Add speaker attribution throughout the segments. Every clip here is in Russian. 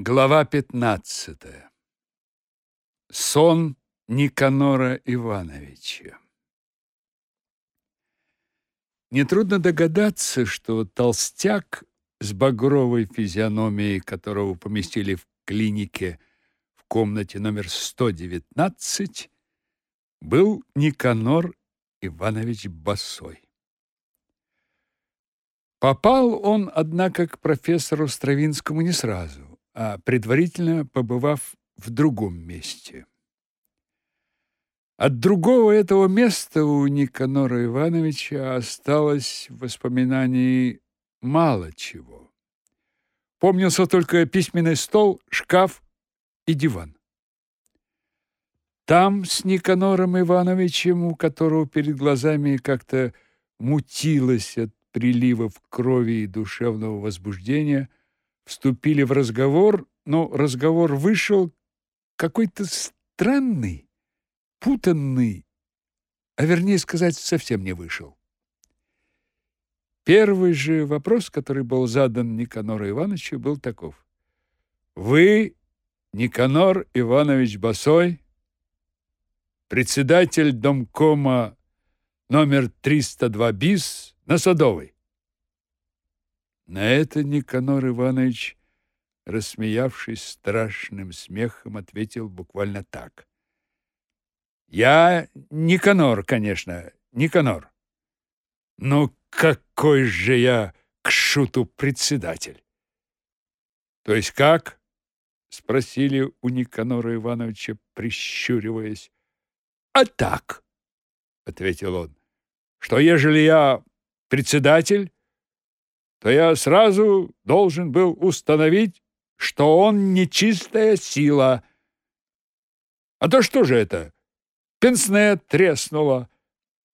Speaker 1: Глава 15. Сон Никанора Ивановича. Нетрудно догадаться, что толстяк с багровой физиономией, которого поместили в клинике в комнате номер 119, был Никанор Иванович Басой. Попал он, однако, к профессору Стравинскому не сразу а предварительно побывав в другом месте. От другого этого места у Никанора Ивановича осталось в воспоминании мало чего. Помнился только письменный стол, шкаф и диван. Там с Никанором Ивановичем, у которого перед глазами как-то мутилось от приливов крови и душевного возбуждения, вступили в разговор, но разговор вышел какой-то странный, путанный, а вернее сказать, совсем не вышел. Первый же вопрос, который был задан Никанору Ивановичу, был таков. «Вы, Никанор Иванович Басой, председатель домкома номер 302 БИС на Садовой?» На это Никанор Иванович, рассмеявшись страшным смехом, ответил буквально так. Я Никанор, конечно, Никанор. Но какой же я к шуту председатель? То есть как? спросили у Никанора Ивановича, прищуриваясь. А так, ответил он. Что ежели я председатель, то я сразу должен был установить, что он нечистая сила. А то что же это? Пенсне треснуло,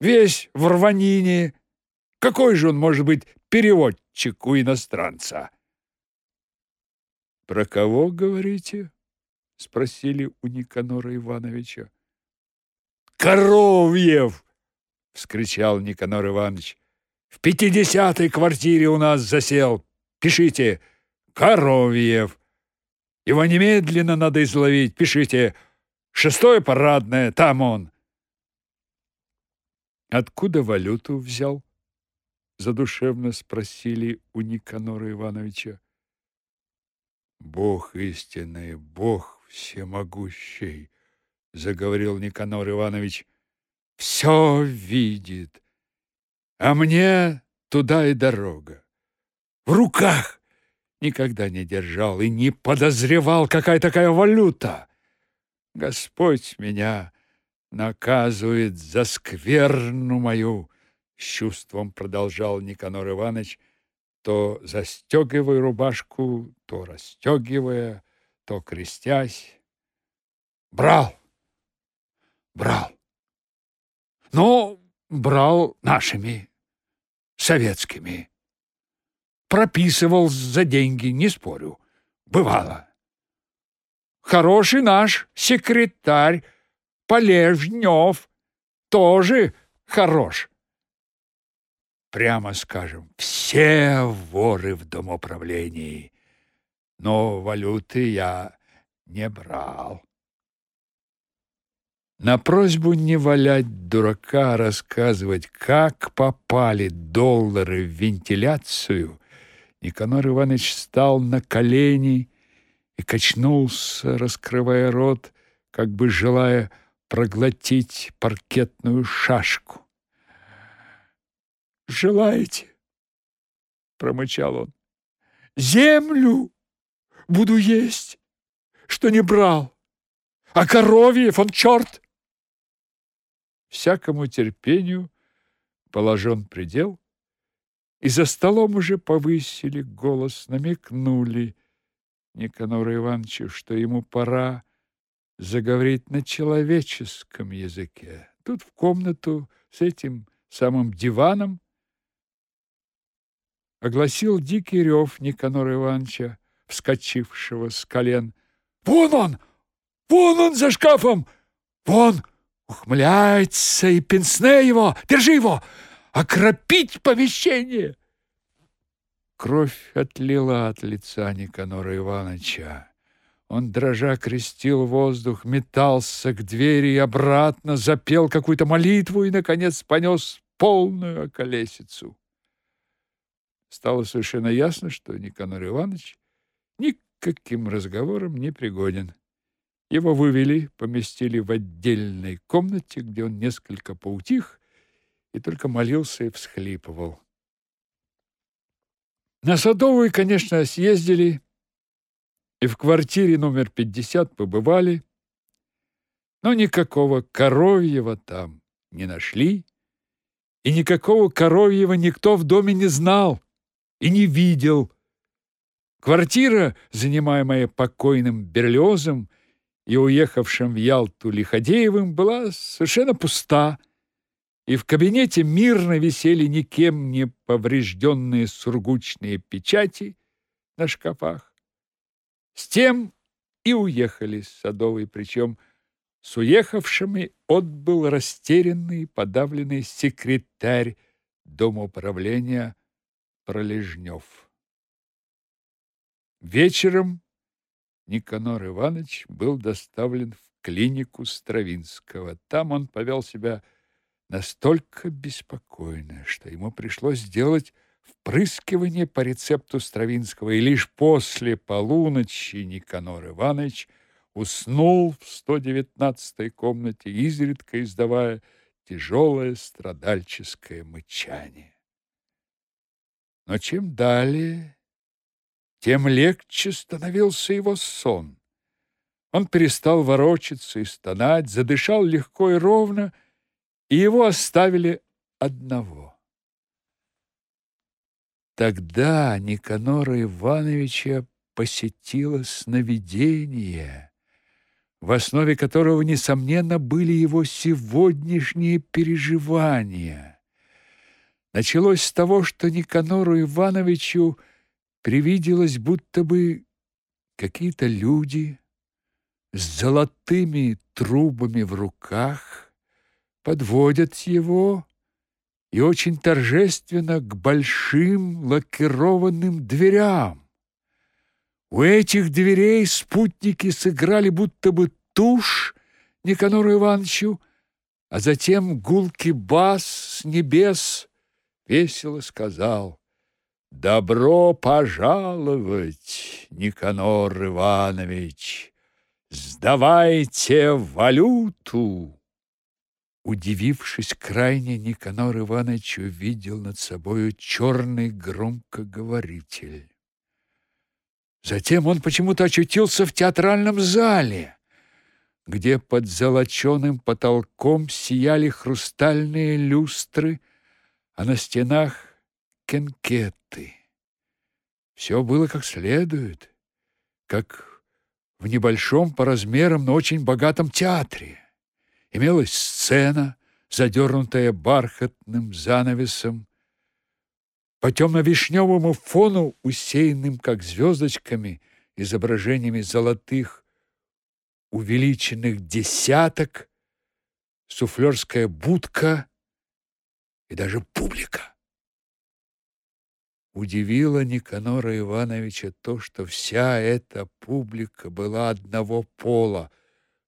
Speaker 1: весь в рванине. Какой же он может быть переводчик у иностранца? Про кого говорите? спросили у Никанора Ивановича. Коровьев, вскричал Никанор Иванович. В пятидесятой квартире у нас засел. Пишите Коровьев. Его немедленно надо изловить. Пишите шестое парадное, там он. Откуда валюту взял? задушевно спросили у Никанора Ивановича. Бог истинный, Бог всемогущий, заговорил Никанор Иванович. Все видит, а мне туда и дорога. В руках никогда не держал и не подозревал, какая такая валюта. Господь меня наказывает за скверну мою, с чувством продолжал Никанор Иванович, то застегивая рубашку, то расстегивая, то крестясь. Брал, брал. Но брал нашими советскими. Прописывал за деньги, не спорю. Бывало. Хороший наш секретарь Полежнев тоже хорош. Прямо скажем, все воры в домоуправлении. Но валюты я не брал. На просьбу не валять дурака, рассказывать, как попали доллары в вентиляцию, Никанор Иванович встал на колени и качнулся, раскрывая рот, как бы желая проглотить паркетную шашку. «Желаете?» — промычал он. «Землю буду есть, что не брал, а коровьев он черт всякому терпению положен предел, и за столом уже повысили голос, намекнули Никанору Ивановичу, что ему пора заговорить на человеческом языке. Тут в комнату с этим самым диваном огласил дикий рев Никанора Ивановича, вскочившего с колен. «Вон он! Вон он за шкафом! Вон!» Ухмыляется и пенсне его! Держи его! Окропить помещение!» Кровь отлила от лица Никанора Ивановича. Он дрожа крестил воздух, метался к двери и обратно, запел какую-то молитву и, наконец, понес полную околесицу. Стало совершенно ясно, что Никанор Иванович никаким разговором не пригоден. Его вывели, поместили в отдельной комнате, где он несколько поутих и только молился и всхлипывал. На Садовую, конечно, съездили, и в квартире номер 50 побывали, но никакого коровьего там не нашли, и никакого коровьего никто в доме не знал и не видел. Квартира, занимаемая покойным Берлиозом и уехавшим в Ялту Лиходеевым, была совершенно пуста, и в кабинете мирно висели никем не поврежденные сургучные печати на шкафах. С тем и уехали с Садовой, причем с уехавшими отбыл растерянный, подавленный секретарь Дома управления Пролежнев. Вечером Никанор Иванович был доставлен в клинику Стравинского. Там он повел себя настолько беспокойно, что ему пришлось сделать впрыскивание по рецепту Стравинского, и лишь после полуночи Никанор Иванович уснул в 119-й комнате, изредка издавая тяжелое страдальческое мычание. Но чем далее, тем легче становился его сон. Он перестал ворочаться и стонать, задышал легко и ровно, и его оставили одного. Тогда Никанора Ивановича посетило сновидение, в основе которого, несомненно, были его сегодняшние переживания. Началось с того, что Никанору Ивановичу привиделось, будто бы какие-то люди с золотыми трубами в руках подводят его и очень торжественно к большим лакированным дверям. У этих дверей спутники сыграли будто бы тушь Никанору Ивановичу, а затем гулкий бас с небес весело сказал «Добро пожаловать, Никанор Иванович! Сдавайте валюту!» Удивившись крайне, Никанор Иванович увидел над собою черный громкоговоритель. Затем он почему-то очутился в театральном зале, где под золоченым потолком сияли хрустальные люстры, а на стенах кенкеты. Все было как следует, как в небольшом по размерам, но очень богатом театре. Имелась сцена, задернутая бархатным занавесом. По темно-вишневому фону, усеянным, как звездочками, изображениями золотых, увеличенных десяток, суфлерская будка и даже публика. Удивило Никанора Ивановича то, что вся эта публика была одного пола,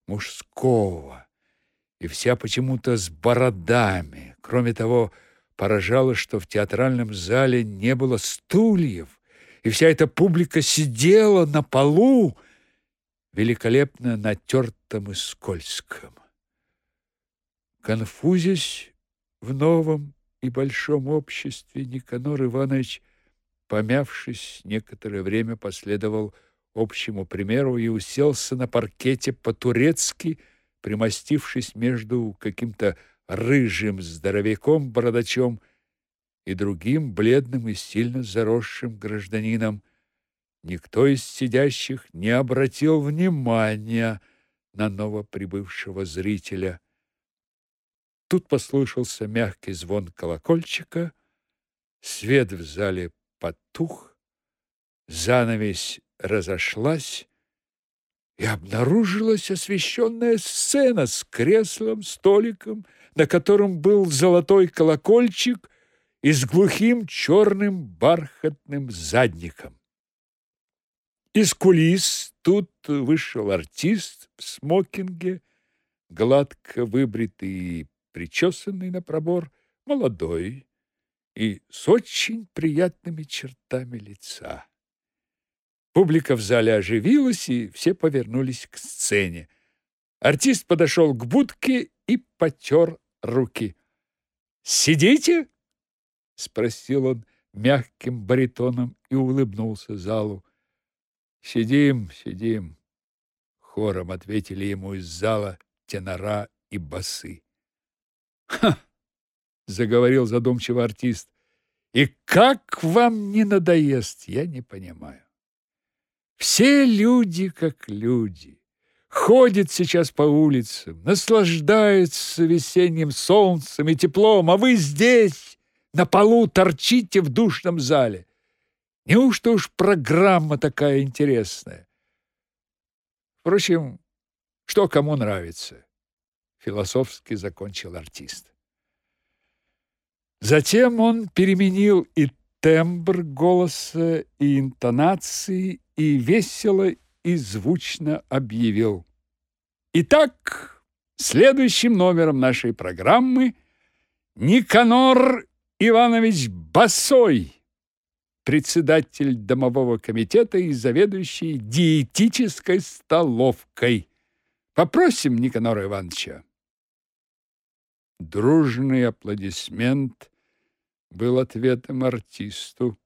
Speaker 1: мужского, и вся почему-то с бородами. Кроме того, поражало, что в театральном зале не было стульев, и вся эта публика сидела на полу, великолепно натертом и скользком. Конфузясь в новом и большом обществе, Никанор Иванович помявшись, некоторое время последовал общему примеру и уселся на паркете по-турецки, примостившись между каким-то рыжим здоровяком-бородачом и другим бледным и сильно заросшим гражданином. Никто из сидящих не обратил внимания на новоприбывшего зрителя. Тут послышался мягкий звон колокольчика, свет в зале потух, занавесь разошлась, и обнаружилась освещенная сцена с креслом, столиком, на котором был золотой колокольчик и с глухим черным бархатным задником. Из кулис тут вышел артист в смокинге, гладко выбритый и причесанный на пробор, молодой и с очень приятными чертами лица. Публика в зале оживилась, и все повернулись к сцене. Артист подошел к будке и потер руки. «Сидите?» — спросил он мягким баритоном и улыбнулся залу. «Сидим, сидим», — хором ответили ему из зала тенора и басы. «Ха!» — заговорил задумчиво артист. «И как вам не надоест, я не понимаю. Все люди как люди ходит сейчас по улицам, наслаждается весенним солнцем и теплом, а вы здесь, на полу, торчите в душном зале. Неужто уж программа такая интересная? Впрочем, что кому нравится, философски закончил артист. Затем он переменил и тембр голоса, и интонации, и весело и звучно объявил. Итак, следующим номером нашей программы Никанор Иванович Басой, председатель домового комитета и заведующий диетической столовкой. Попросим Никанора Ивановича. Дружный аплодисмент был ответом артисту.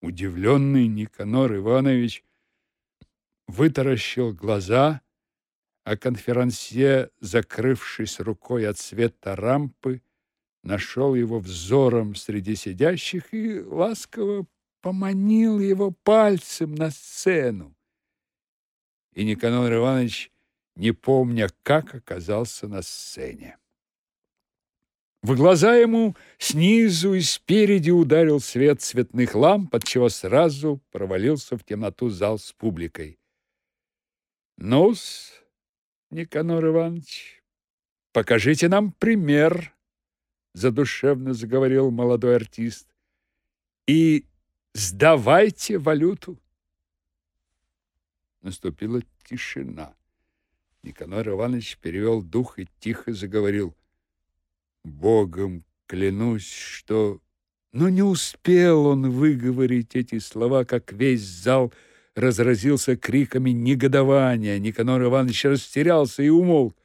Speaker 1: Удивленный Никанор Иванович вытаращил глаза, а конферансье, закрывшись рукой от света рампы, нашел его взором среди сидящих и ласково поманил его пальцем на сцену. И Никанор Иванович, не помня, как оказался на сцене. В глаза ему снизу и спереди ударил свет цветных ламп, отчего сразу провалился в темноту зал с публикой. Ну-с, Никанор Иванович, покажите нам пример, задушевно заговорил молодой артист. И сдавайте валюту. Наступила тишина. Никанор Иванович перевел дух и тихо заговорил: "Богом клянусь, что но не успел он выговорить эти слова, как весь зал разразился криками негодования. Никанор Иванович растерялся и умолк.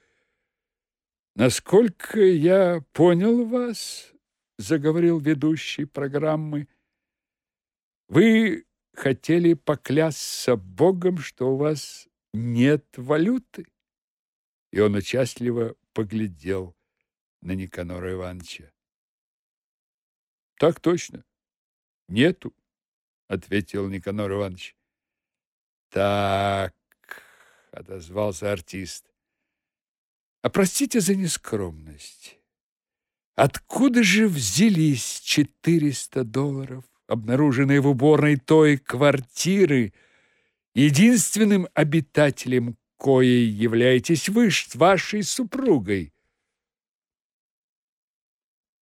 Speaker 1: «Насколько я понял вас, — заговорил ведущий программы, — вы хотели поклясться Богом, что у вас нет валюты?» И он участливо поглядел на Никанора Ивановича. «Так точно. Нету», — ответил Никанор Иванович. Так, отозвался артист. А простите за нескромность. Откуда же взялись четыреста долларов, обнаруженные в уборной той квартиры, единственным обитателем коей являетесь вы с вашей супругой?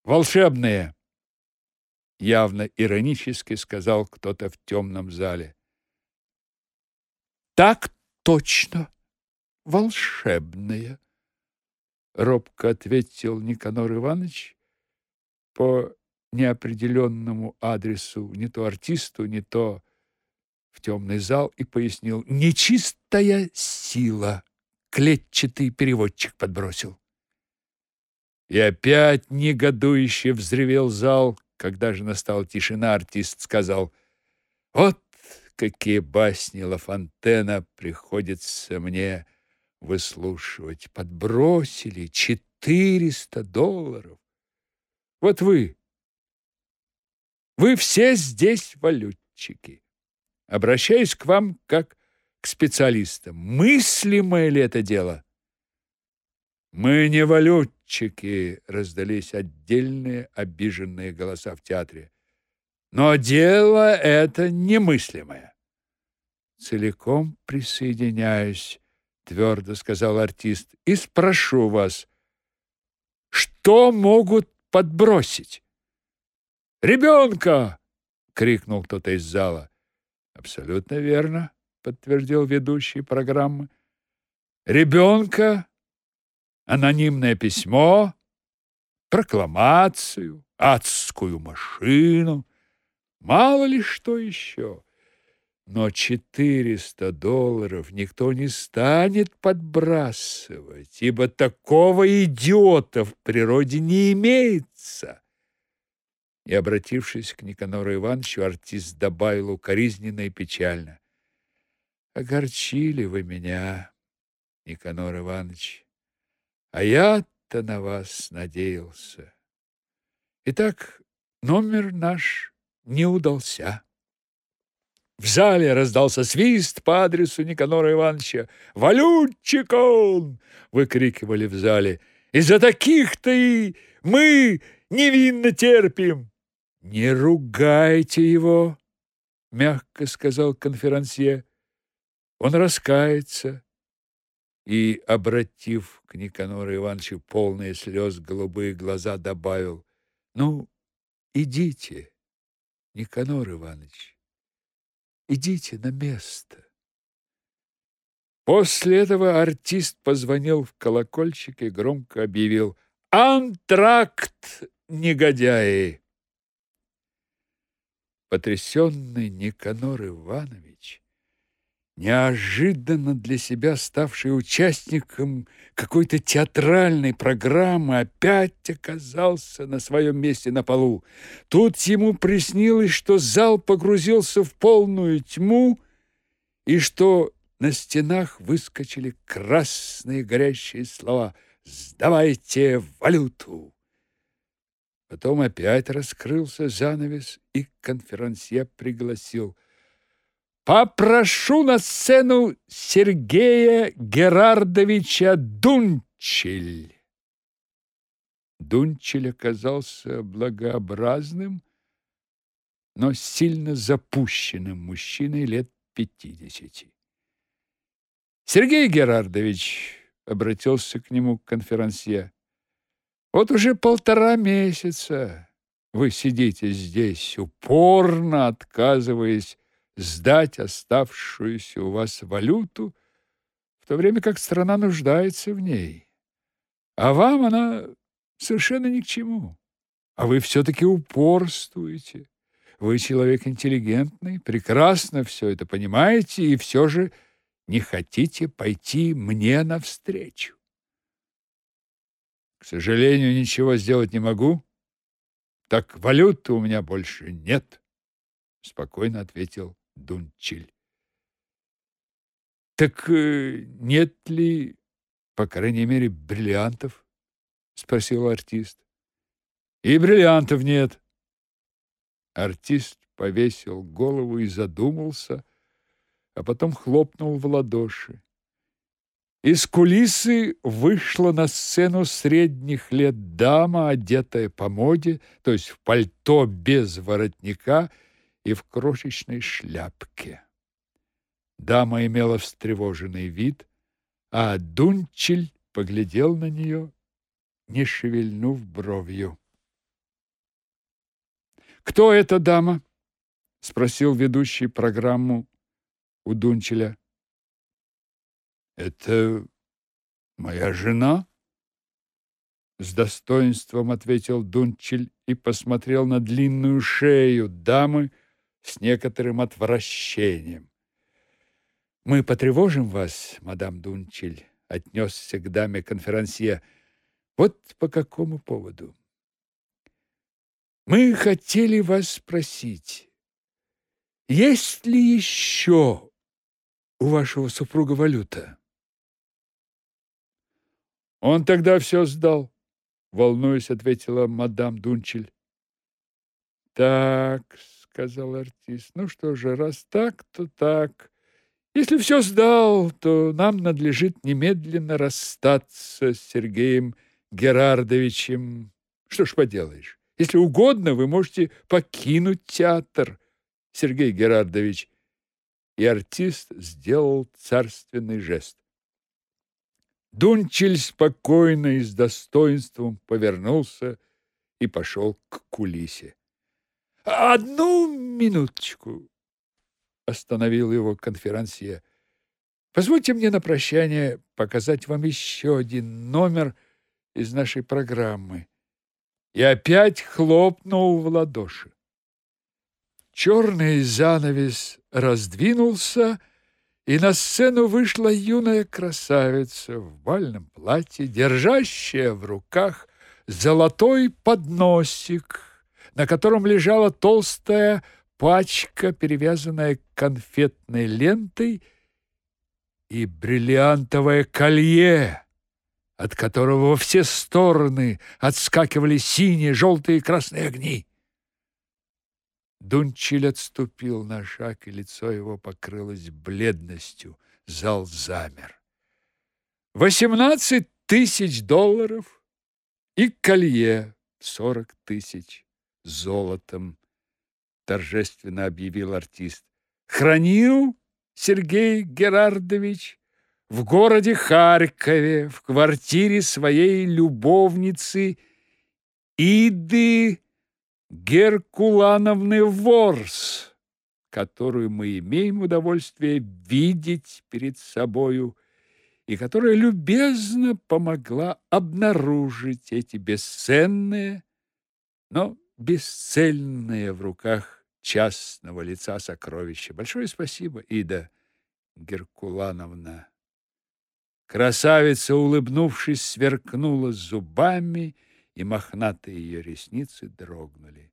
Speaker 1: Волшебные, явно иронически сказал кто-то в темном зале. Так точно, волшебная, робко ответил Никанор Иванович по неопределенному адресу, не то артисту, не то в темный зал и пояснил: "Нечистая сила". Клетчатый переводчик подбросил. И опять негодующе взревел зал, когда же настала тишина, артист сказал: "Вот какие басни Ла Фонтена приходится мне выслушивать. Подбросили четыреста долларов. Вот вы, вы все здесь валютчики. Обращаюсь к вам как к специалистам. Мыслимое ли это дело? Мы не валютчики, раздались отдельные обиженные голоса в театре. Но дело это немыслимое. Целиком присоединяюсь, твердо сказал артист, и спрошу вас, что могут подбросить? Ребенка! крикнул кто-то из зала. Абсолютно верно, подтвердил ведущий программы. Ребенка, анонимное письмо, прокламацию, адскую машину, мало ли что еще. Но 400 долларов никто не станет подбрасывать, ибо такого идиота в природе не имеется. И, обратившись к Никанору Ивановичу, артист добавил укоризненно и печально. «Огорчили вы меня, Никанор Иванович, а я-то на вас надеялся. Итак, номер наш не удался». В зале раздался свист по адресу Никанора Ивановича. «Валютчик он!» — выкрикивали в зале. «Из-за таких-то и мы невинно терпим!» «Не ругайте его!» — мягко сказал конферансье. «Он раскается». И, обратив к Никанору Ивановичу полные слез голубые глаза, добавил, «Ну, идите, Никанор Иванович». Идите на место. После этого артист позвонил в колокольчик и громко объявил «Антракт, негодяи!» Потрясенный Никанор Иванович неожиданно для себя ставший участником какой-то театральной программы, опять оказался на своем месте на полу. Тут ему приснилось, что зал погрузился в полную тьму и что на стенах выскочили красные горящие слова «Сдавайте валюту!». Потом опять раскрылся занавес, и конферансье пригласил – Попрошу на сцену Сергея Герардовича Дунчель. Дунчель оказался благообразным, но сильно запущенным мужчиной лет пятидесяти. Сергей Герардович обратился к нему конферансье. Вот уже полтора месяца вы сидите здесь, упорно отказываясь сдать оставшуюся у вас валюту, в то время как страна нуждается в ней. А вам она совершенно ни к чему. А вы все-таки упорствуете. Вы человек интеллигентный, прекрасно все это понимаете и все же не хотите пойти мне навстречу. К сожалению, ничего сделать не могу. Так валюты у меня больше нет, спокойно ответил Дунчель. Так э, нет ли, по крайней мере, бриллиантов? спросил артист. И бриллиантов нет. Артист повесил голову и задумался, а потом хлопнул в ладоши. Из кулисы вышла на сцену средних лет дама, одетая по моде, то есть в пальто без воротника и в крошечной шляпке. Дама имела встревоженный вид, а Дунчель поглядел на нее, не шевельнув бровью. «Кто эта дама?» — спросил ведущий программу у Дунчеля. «Это моя жена?» С достоинством ответил Дунчель и посмотрел на длинную шею дамы, с некоторым отвращением. «Мы потревожим вас, мадам Дунчель», — отнесся к даме конферансье. «Вот по какому поводу. Мы хотели вас спросить, есть ли еще у вашего супруга валюта?» «Он тогда все сдал», — волнуясь, ответила мадам Дунчель. «Так, сказал артист. Ну что же, раз так, то так. Если все сдал, то нам надлежит немедленно расстаться с Сергеем Герардовичем. Что ж поделаешь? Если угодно, вы можете покинуть театр, Сергей Герардович. И артист сделал царственный жест. Дунчель спокойно и с достоинством повернулся и пошел к кулисе. Одну минуточку. остановил его конферансье. Позвольте мне на прощание показать вам еще один номер из нашей программы. И опять хлопнул в ладоши. Черный занавес раздвинулся, и на сцену вышла юная красавица в бальном платье, держащая в руках золотой подносик, на котором лежала толстая пачка, перевязанная конфетной лентой, и бриллиантовое колье, от которого во все стороны отскакивали синие, желтые и красные огни. Дунчиль отступил на шаг, и лицо его покрылось бледностью. Зал замер. «Восемнадцать тысяч долларов и колье сорок тысяч золотом», торжественно объявил артист. «Хранил Сергей Герардович в городе Харькове, в квартире своей любовницы Иды Геркулановны Ворс, которую мы имеем удовольствие видеть перед собою и которая любезно помогла обнаружить эти бесценные, но бесцельные в руках частного лица сокровища. Большое спасибо, Ида Геркулановна. Красавица, улыбнувшись, сверкнула зубами и мохнатые ее ресницы дрогнули.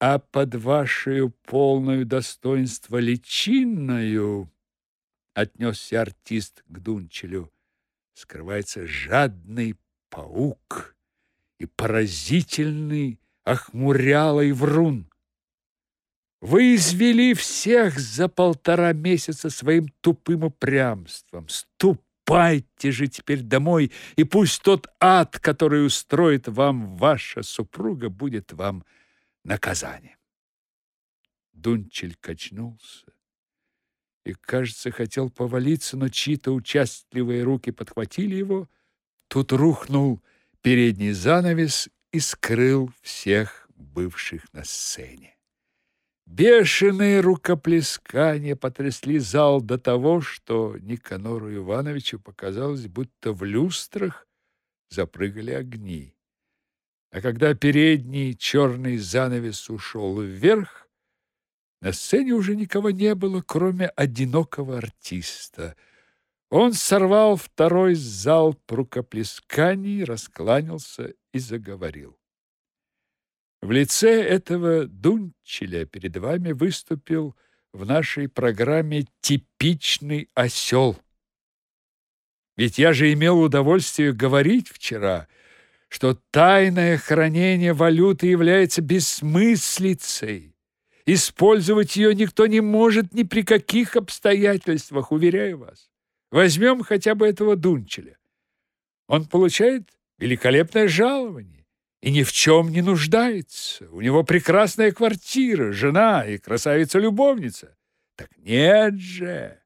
Speaker 1: А под вашей полную достоинство личиною, отнесся артист к Дунчелю, скрывается жадный паук и поразительный охмурялый врун. Вы извели всех за полтора месяца своим тупым упрямством. Ступ Ступайте же теперь домой, и пусть тот ад, который устроит вам ваша супруга, будет вам наказанием. Дунчель качнулся и, кажется, хотел повалиться, но чьи-то участливые руки подхватили его. Тут рухнул передний занавес и скрыл всех бывших на сцене. Бешеные рукоплескания потрясли зал до того, что Никанору Ивановичу показалось, будто в люстрах запрыгали огни. А когда передний черный занавес ушел вверх, на сцене уже никого не было, кроме одинокого артиста. Он сорвал второй залп рукоплесканий, раскланялся и заговорил. В лице этого Дунчеля перед вами выступил в нашей программе типичный осел. Ведь я же имел удовольствие говорить вчера, что тайное хранение валюты является бессмыслицей. Использовать ее никто не может ни при каких обстоятельствах, уверяю вас. Возьмем хотя бы этого Дунчеля. Он получает великолепное жалование и ни в чем не нуждается. У него прекрасная квартира, жена и красавица-любовница. Так нет же!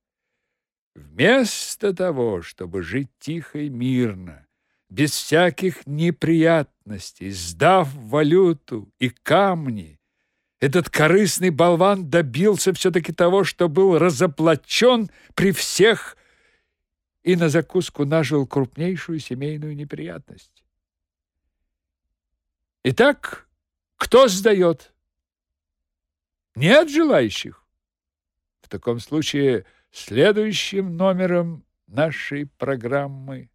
Speaker 1: Вместо того, чтобы жить тихо и мирно, без всяких неприятностей, сдав валюту и камни, этот корыстный болван добился все-таки того, что был разоплачен при всех и на закуску нажил крупнейшую семейную неприятность. Итак, кто сдает? Нет желающих? В таком случае следующим номером нашей программы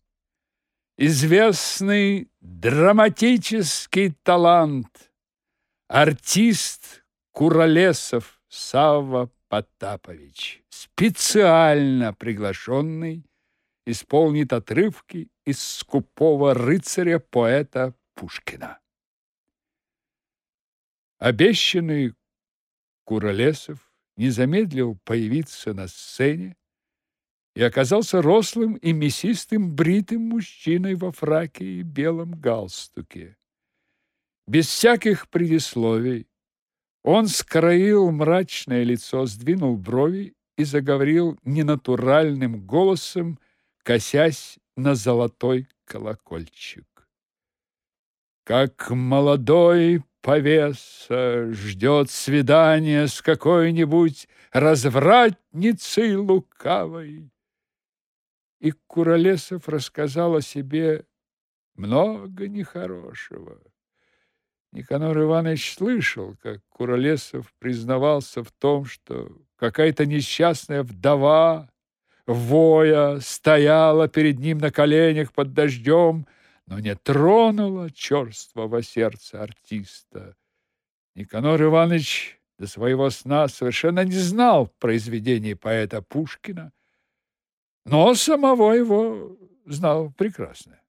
Speaker 1: известный драматический талант, артист Куролесов Савва Потапович, специально приглашенный исполнит отрывки из скупого рыцаря поэта Пушкина. Обещанный Куролесов не замедлил появиться на сцене и оказался рослым и мясистым бритым мужчиной во фраке и белом галстуке. Без всяких предисловий он скроил мрачное лицо, сдвинул брови и заговорил ненатуральным голосом, косясь на золотой колокольчик. Как молодой повеса ждет свидания с какой-нибудь развратницей лукавой. И Куролесов рассказал о себе много нехорошего. Никанор Иванович слышал, как Куролесов признавался в том, что какая-то несчастная вдова, воя, стояла перед ним на коленях под дождем, но не тронула черствого сердца артиста. Никанор Иванович до своего сна совершенно не знал произведений поэта Пушкина, но самого его знал прекрасно.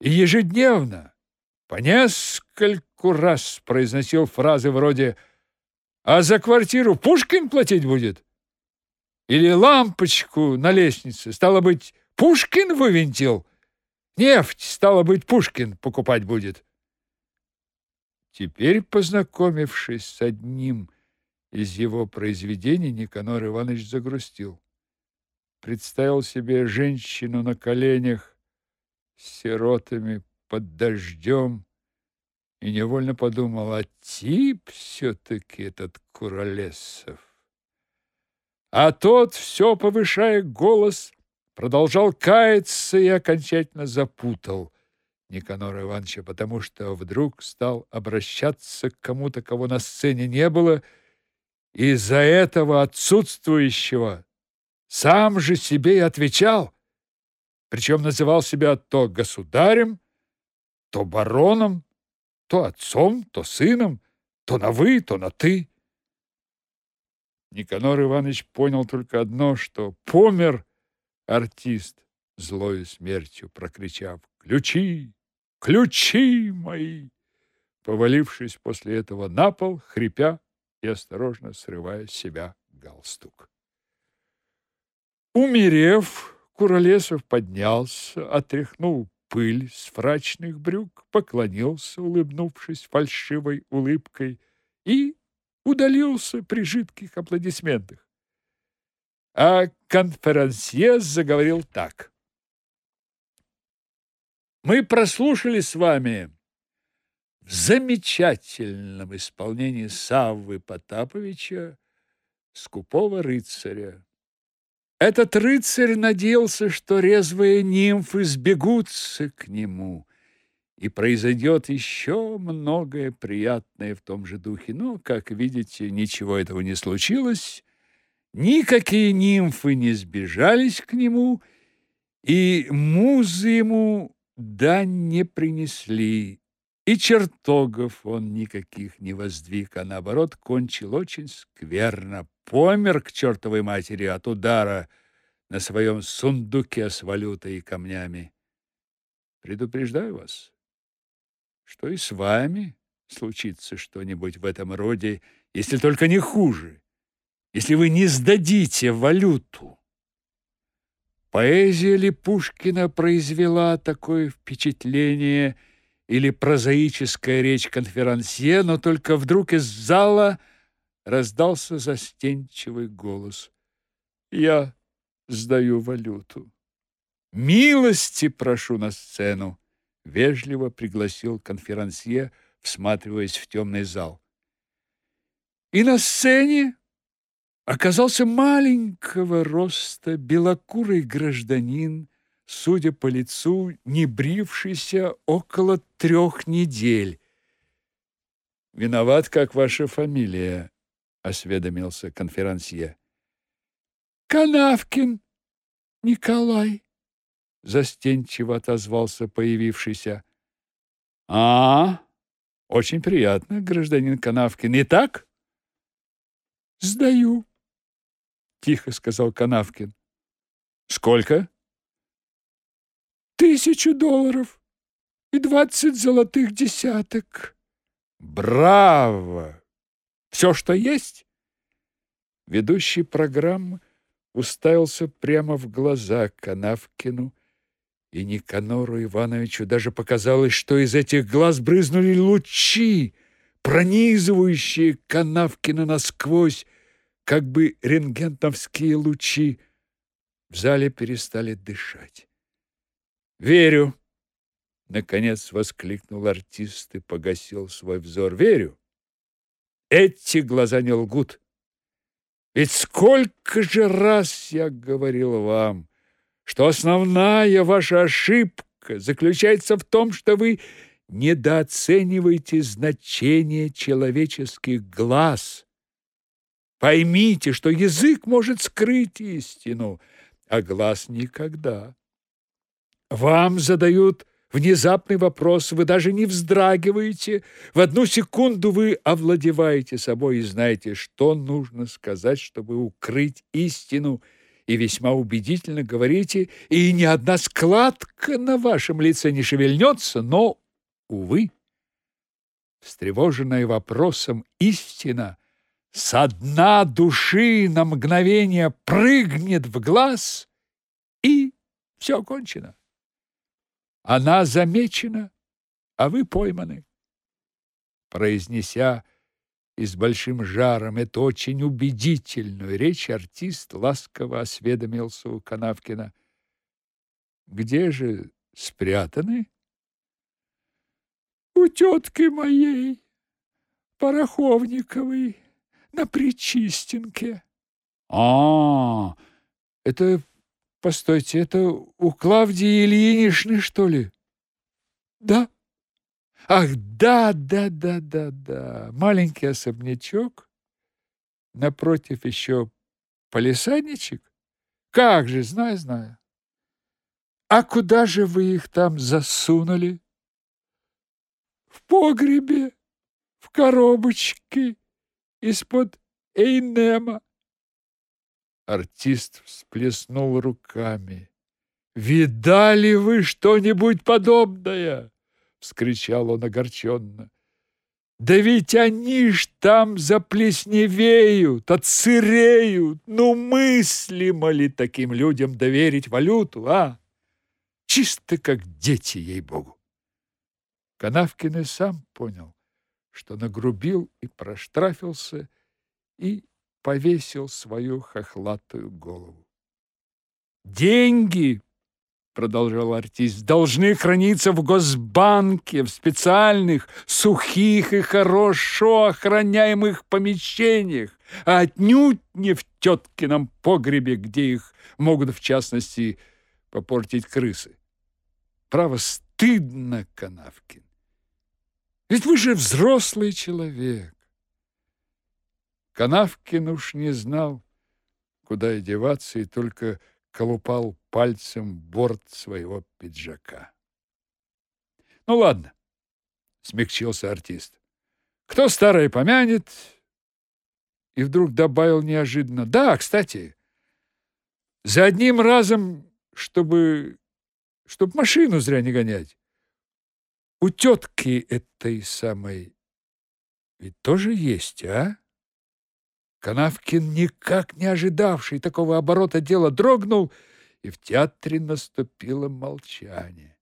Speaker 1: И ежедневно по нескольку раз произносил фразы вроде «А за квартиру Пушкин платить будет?» Или лампочку на лестнице, стало быть, Пушкин вывинтил? Нефть, стало быть, Пушкин покупать будет. Теперь, познакомившись с одним из его произведений, Никанор Иванович загрустил. Представил себе женщину на коленях с сиротами под дождем и невольно подумал, а тип все-таки этот Куролесов. А тот, все повышая голос, продолжал каяться и окончательно запутал Никанора Ивановича, потому что вдруг стал обращаться к кому-то, кого на сцене не было, и из-за этого отсутствующего сам же себе и отвечал, причем называл себя то государем, то бароном, то отцом, то сыном, то на «вы», то на «ты». Никанор Иванович понял только одно, что помер артист злою смертью, прокричав «Ключи! Ключи мои!» повалившись после этого на пол, хрипя и осторожно срывая с себя галстук. Умерев, Куролесов поднялся, отряхнул пыль с фрачных брюк, поклонился, улыбнувшись фальшивой улыбкой, и удалился при жидких аплодисментах. А конферансье заговорил так. Мы прослушали с вами в замечательном исполнении Саввы Потаповича «Скупого рыцаря». Этот рыцарь надеялся, что резвые нимфы сбегутся к нему, и произойдет еще многое приятное в том же духе. Но, как видите, ничего этого не случилось, никакие нимфы не сбежались к нему, и музы ему дань не принесли, и чертогов он никаких не воздвиг, а наоборот кончил очень скверно, помер к чертовой матери от удара на своем сундуке с валютой и камнями. Предупреждаю вас, что и с вами случится что-нибудь в этом роде, если только не хуже, если вы не сдадите валюту. Поэзия ли Пушкина произвела такое впечатление или прозаическая речь конферансье, но только вдруг из зала раздался застенчивый голос. «Я сдаю валюту. Милости прошу на сцену!» Вежливо пригласил конферансье, всматриваясь в темный зал. И на сцене оказался маленького роста белокурый гражданин, судя по лицу, не брившийся около трех недель. «Виноват, как ваша фамилия», — осведомился конферансье. «Канавкин Николай», — застенчиво отозвался появившийся. «А, очень приятно, гражданин Канавкин. И так?» «Сдаю», — тихо сказал Канавкин. «Сколько?» «Тысячу долларов и двадцать золотых десяток». «Браво! Все, что есть?» Ведущий программы уставился прямо в глаза Канавкину, и Никанору Ивановичу даже показалось, что из этих глаз брызнули лучи, пронизывающие Канавкина насквозь, как бы рентгеновские лучи. В зале перестали дышать. «Верю», Наконец воскликнул артист и погасил свой взор. Верю. Эти глаза не лгут. Ведь сколько же раз я говорил вам, что основная ваша ошибка заключается в том, что вы недооцениваете значение человеческих глаз. Поймите, что язык может скрыть истину, а глаз никогда. Вам задают внезапный вопрос, вы даже не вздрагиваете. В одну секунду вы овладеваете собой и знаете, что нужно сказать, чтобы укрыть истину, и весьма убедительно говорите, и ни одна складка на вашем лице не шевельнется, но, увы, встревоженная вопросом истина со дна души на мгновение прыгнет в глаз, и все кончено. Она замечена, а вы пойманы. Произнеся и с большим жаром эту очень убедительную речь, артист ласково осведомился у Канавкина. Где же спрятаны? У тетки моей, Пороховниковой, на Причистенке. А, -а это Постойте, это у Клавдии Ильиничны, что ли? Да. Ах, да, да, да, да, да. Маленький особнячок. Напротив еще полисадничек. Как же, знаю, знаю. А куда же вы их там засунули? В погребе, в коробочке из-под Эйнема. Артист всплеснул руками. «Видали вы что-нибудь подобное?» — вскричал он огорченно. «Да ведь они ж там заплесневеют, отсыреют! Ну, мыслимо ли таким людям доверить валюту, а? Чисто как дети, ей-богу!» Канавкин и сам понял, что нагрубил и проштрафился, и повесил свою хохлатую голову. Деньги, продолжал артист, должны храниться в Госбанке, в специальных, сухих и хорошо охраняемых помещениях, а отнюдь не в теткином погребе, где их могут, в частности, попортить крысы. Право, стыдно, Канавкин. Ведь вы же взрослый человек. Канавкин уж не знал, куда одеваться, и только колупал пальцем борт своего пиджака. «Ну ладно», — смягчился артист. «Кто старое помянет?» И вдруг добавил неожиданно. «Да, кстати, за одним разом, чтобы... чтобы машину зря не гонять. У тетки этой самой ведь тоже есть, а?» Канавкин, никак не ожидавший такого оборота дела, дрогнул, и в театре наступило молчание.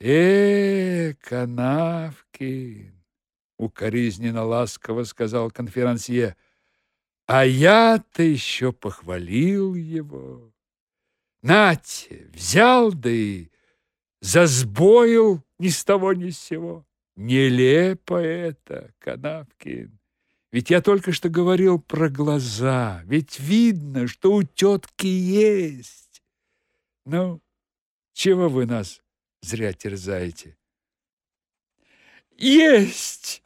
Speaker 1: «Э, Канавкин!» — укоризненно ласково сказал конферансье. «А я-то еще похвалил его. Нате, взял, да и засбоил ни с того ни с сего. Нелепо это, Канавкин. Ведь я только что говорил про глаза. Ведь видно, что у тетки есть. Ну, чего вы нас зря терзаете? Есть!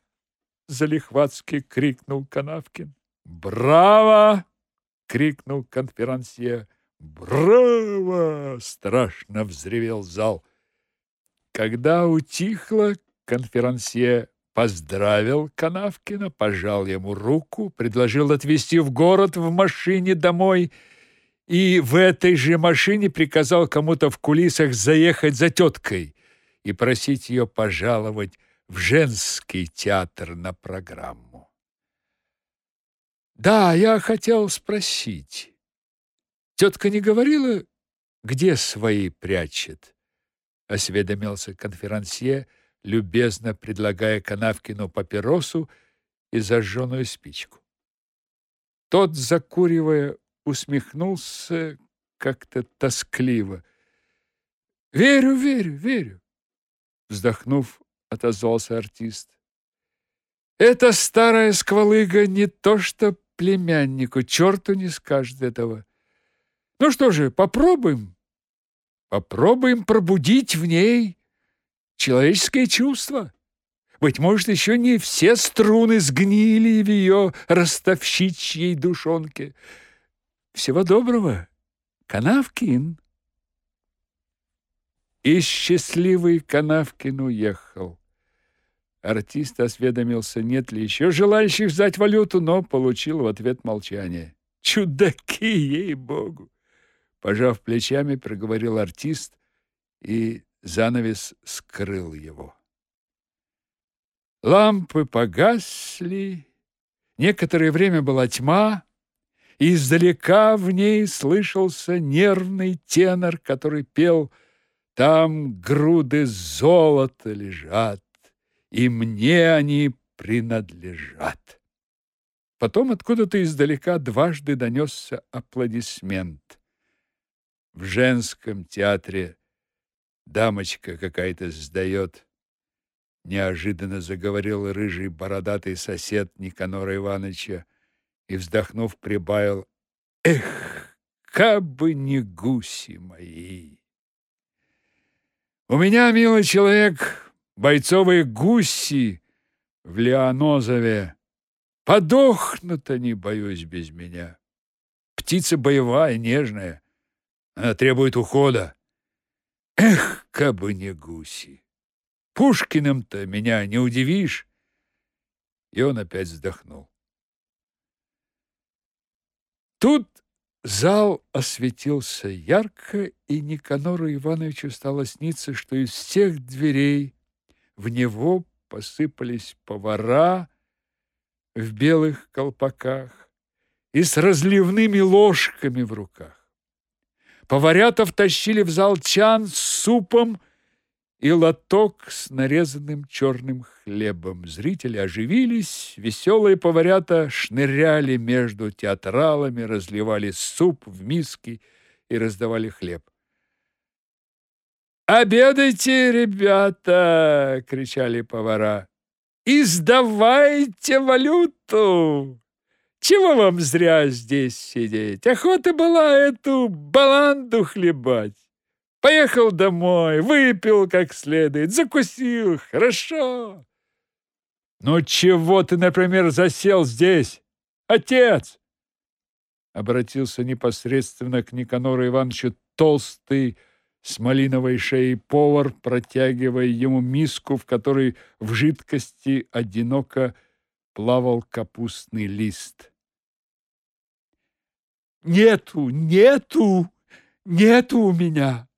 Speaker 1: Залихватски крикнул Канавкин. Браво! крикнул конферансье. Браво! страшно взревел зал. Когда утихло, конферансье поздравил Канавкина, пожал ему руку, предложил отвезти в город в машине домой и в этой же машине приказал кому-то в кулисах заехать за теткой и просить ее пожаловать в женский театр на программу. Да, я хотел спросить. Тетка не говорила, где свои прячет? осведомился конферансье любезно предлагая Канавкину папиросу и зажженную спичку. Тот, закуривая, усмехнулся как-то тоскливо. «Верю, верю, верю. вздохнув, отозвался артист. Эта старая сквалыга не то что племяннику, черту не скажет этого. Ну что же, попробуем. Попробуем пробудить в ней человеческое чувство. Быть может, еще не все струны сгнили в ее ростовщичьей душонке. Всего доброго, Канавкин. И счастливый Канавкин уехал. Артист осведомился, нет ли еще желающих взять валюту, но получил в ответ молчание. Чудаки, ей-богу! Пожав плечами, проговорил артист, и занавес скрыл его. Лампы погасли, некоторое время была тьма, и издалека в ней слышался нервный тенор, который пел «Там груды золота лежат, и мне они принадлежат». Потом откуда-то издалека дважды донесся аплодисмент. В женском театре дамочка какая-то сдает. Неожиданно заговорил рыжий бородатый сосед Никанора Ивановича и, вздохнув, прибавил «Эх, кабы не гуси мои!» «У меня, милый человек, бойцовые гуси в Леонозове. Подохнут они, боюсь, без меня. Птица боевая, нежная, она требует ухода. Эх, кабы не гуси! Пушкиным-то меня не удивишь!» И он опять вздохнул. Тут зал осветился ярко, и Никанору Ивановичу стало сниться, что из всех дверей в него посыпались повара в белых колпаках и с разливными ложками в руках. Поварята втащили в зал чан с супом и лоток с нарезанным черным хлебом. Зрители оживились, веселые поварята шныряли между театралами, разливали суп в миски и раздавали хлеб. «Обедайте, ребята!» — кричали повара. «И сдавайте валюту!» Чего вам зря здесь сидеть? Охота была эту баланду хлебать. Поехал домой, выпил как следует, закусил, хорошо. Ну чего ты, например, засел здесь, отец? Обратился непосредственно к Никанору Ивановичу толстый, с малиновой шеей повар, протягивая ему миску, в которой в жидкости одиноко плавал капустный лист. Нету, нету, нету у меня.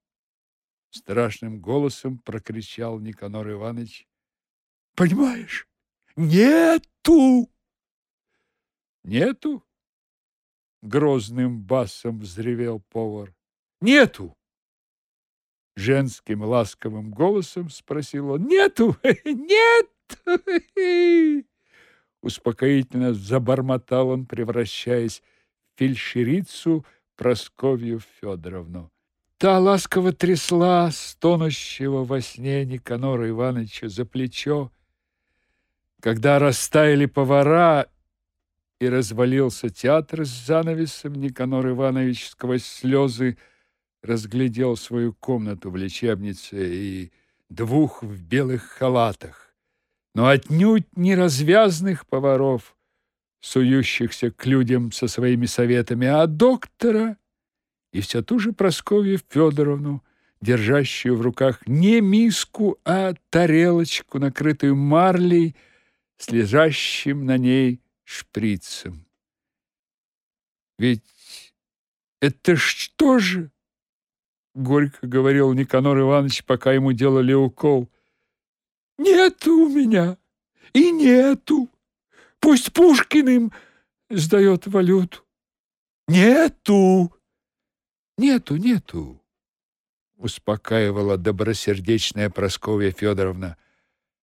Speaker 1: Страшным голосом прокричал Никанор Иванович. Понимаешь? Нету! Нету? Грозным басом взревел повар. Нету! Женским ласковым голосом спросил он. Нету! Нет! Успокоительно забормотал он, превращаясь фельдшерицу Просковью Федоровну. Та ласково трясла стонущего во сне Никанора Ивановича за плечо. Когда растаяли повара и развалился театр с занавесом, Никанор Иванович сквозь слезы разглядел свою комнату в лечебнице и двух в белых халатах, но отнюдь не развязных поваров, сующихся к людям со своими советами, а доктора и все ту же Просковью Федоровну, держащую в руках не миску, а тарелочку, накрытую марлей, с лежащим на ней шприцем. Ведь это что же? Горько говорил Никанор Иванович, пока ему делали укол. Нету у меня и нету. Пусть Пушкин им сдает валюту. Нету! Нету, нету, успокаивала добросердечная Просковья Федоровна.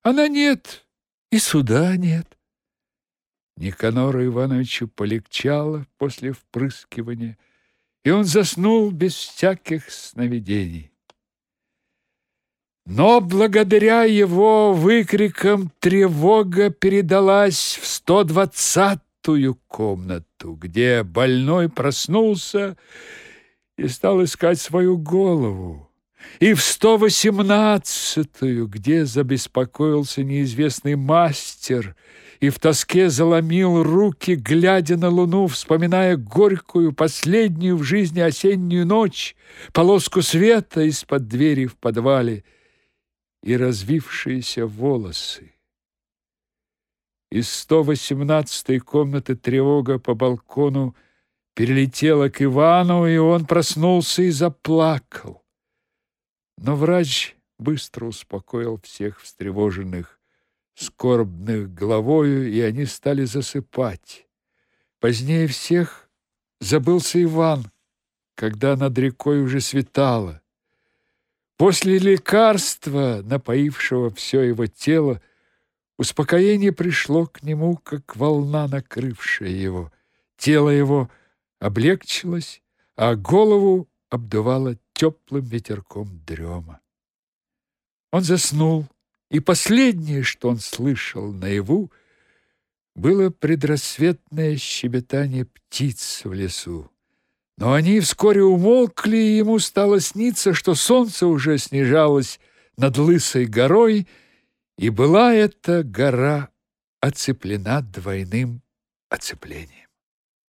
Speaker 1: Она нет, и суда нет. Никанору Ивановичу полегчало после впрыскивания, и он заснул без всяких сновидений. Но благодаря его выкрикам тревога передалась в 120-ю комнату, где больной проснулся и стал искать свою голову, и в 118-ю, где забеспокоился неизвестный мастер и в тоске заломил руки, глядя на луну, вспоминая горькую, последнюю в жизни осеннюю ночь, полоску света из-под двери в подвале — и развившиеся волосы. Из 118-й комнаты тревога по балкону перелетела к Ивану, и он проснулся и заплакал. Но врач быстро успокоил всех встревоженных, скорбных головою, и они стали засыпать. Позднее всех забылся Иван, когда над рекой уже светало. После лекарства, напоившего все его тело, успокоение пришло к нему, как волна, накрывшая его. Тело его облегчилось, а голову обдувало теплым ветерком дрема. Он заснул, и последнее, что он слышал наяву, было предрассветное щебетание птиц в лесу. Но они вскоре умолкли, и ему стало сниться, что солнце уже снижалось над лысой горой, и была эта гора оцеплена двойным оцеплением.